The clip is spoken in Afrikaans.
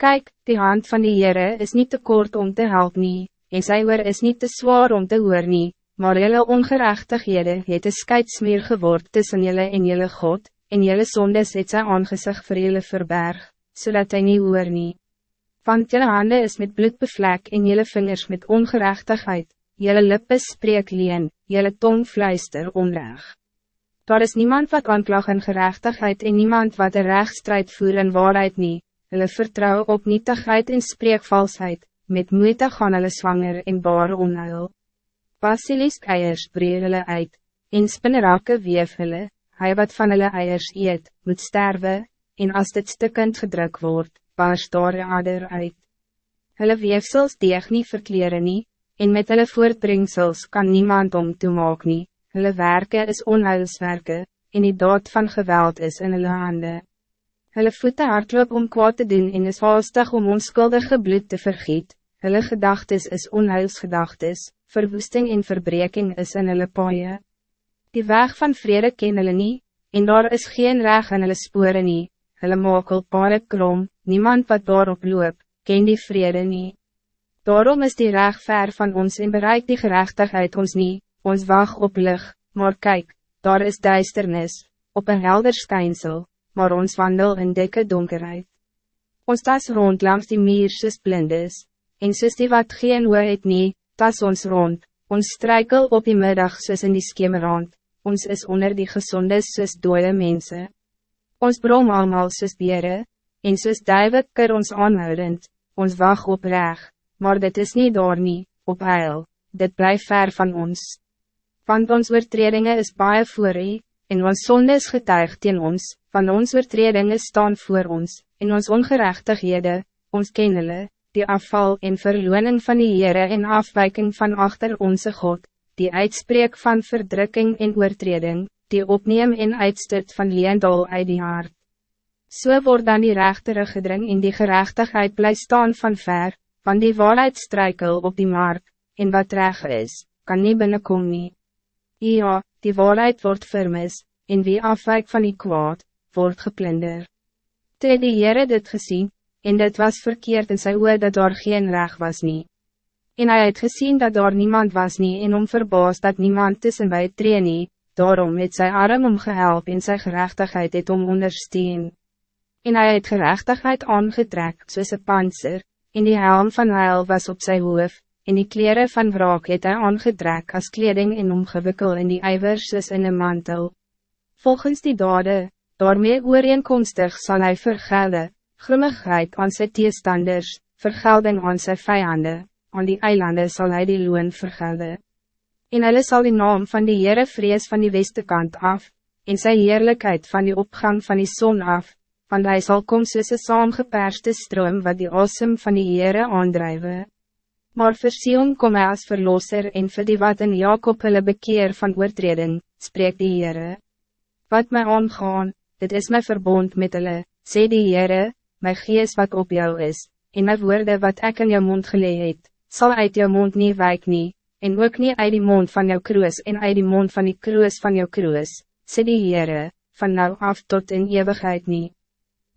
Kijk, die hand van die Heere is niet te kort om te helpen, nie, en sy oor is niet te zwaar om te hoor nie, maar jylle ongerechtighede het een skeidsmeer geword tussen jylle en jylle God, en jylle sondes het sy aangezicht vir jylle verberg, zodat hij niet hoor nie. Want jylle hande is met bloed bevlek en jylle vingers met ongerechtigheid, jylle lippe spreek leen, jylle tong fluister onreg. Daar is niemand wat aanklag in gerechtigheid en niemand wat een rechtsstrijd voer in waarheid niet hulle vertrouw op nietigheid en spreekvalsheid, met moeite gaan hulle zwanger en baar onheil. Basilisk eiers breer hulle uit, en spinnerake weef hulle, hy wat van hulle eiers eet, moet sterven, en als dit stukkend gedruk wordt, baars daar een ader uit. Hulle weefsels deeg nie verkleren nie, en met hulle voortbringsels kan niemand om toemaak nie, hulle werken is onheilswerke, en die dood van geweld is in hulle handen. Hulle voete hardloop om kwaad te doen en is haastig om onskuldige bloed te vergiet. Hulle gedagtes is onheilsgedagtes, verwoesting en verbreking is in hulle paaie. Die weg van vrede ken hulle nie, en daar is geen reg in hulle spore nie. Hulle maak al paare krom, niemand wat daarop loop, ken die vrede nie. Daarom is die reg ver van ons en bereik die gerechtigheid ons nie, ons wacht op lig, maar kijk, daar is duisternis, op een helder schijnsel maar ons wandel in dikke donkerheid. Ons tas rond langs die meer soos blindes, en soos die wat geen oor het nie, tas ons rond, ons strijkel op die middag soos in die skemerand, ons is onder die gezondes soos dode mense. Ons brom allemaal soos bere, en soos duive keur ons aanhoudend, ons wacht op reg, maar dit is niet daar nie, op heil, dit blijft ver van ons. Want ons oortredinge is baie voor u, en ons sonde is getuig teen ons, van ons oortredinge staan voor ons, en ons ongerechtighede, ons kennele, die afval en verloning van die Heere en afwijking van achter onze God, die uitspreek van verdrukking en oortreding, die opneem en uitstoot van leendal uit die hart. So word dan die rechtere gedring en die gerechtigheid bly staan van ver, van die waarheid struikel op die mark, en wat reg is, kan nie binnenkom nie. Ja, die waarheid wordt vermis, en wie afwijk van die kwaad, wordt geplunder. Toe die Heere dit gezien, en dit was verkeerd in sy oor dat daar geen reg was nie. En hij het gezien dat daar niemand was nie en om verbaas dat niemand tussen bij tree nie, daarom het sy arm omgehelp en sy gerechtigheid het om ondersteun. En hij het gerechtigheid aangetrek soos een panzer, en die helm van heil was op zijn hoof, en die kleren van wraak het hy aangetrek als kleding en omgewikkel in die ijvers soos in een mantel. Volgens die dade, daarmee ooreenkomstig zal hij vergelden, grimmigheid aan sy teestanders, vergelding aan sy vijanden, aan die eilanden zal hij die loon vergelden. En hulle sal die naam van die Heere vrees van die westekant af, en sy heerlijkheid van die opgang van die zon af, want hij zal kom soos een saamgeperste stroom wat die asem van die Heere aandrijven. Maar vir Sion kom hy as verlosser en vir die wat in Jacob hulle bekeer van oortreding, spreek die Heere. Wat mij aangaan, dit is mijn verbond met hulle, sê die Heere, my gees wat op jou is, en my woorde wat ik in jou mond gelee het, sal uit jou mond nie wijk nie, en ook nie uit die mond van jou kruis en uit die mond van die kruis van jou kruis, sê die Heere, van nou af tot in eeuwigheid niet.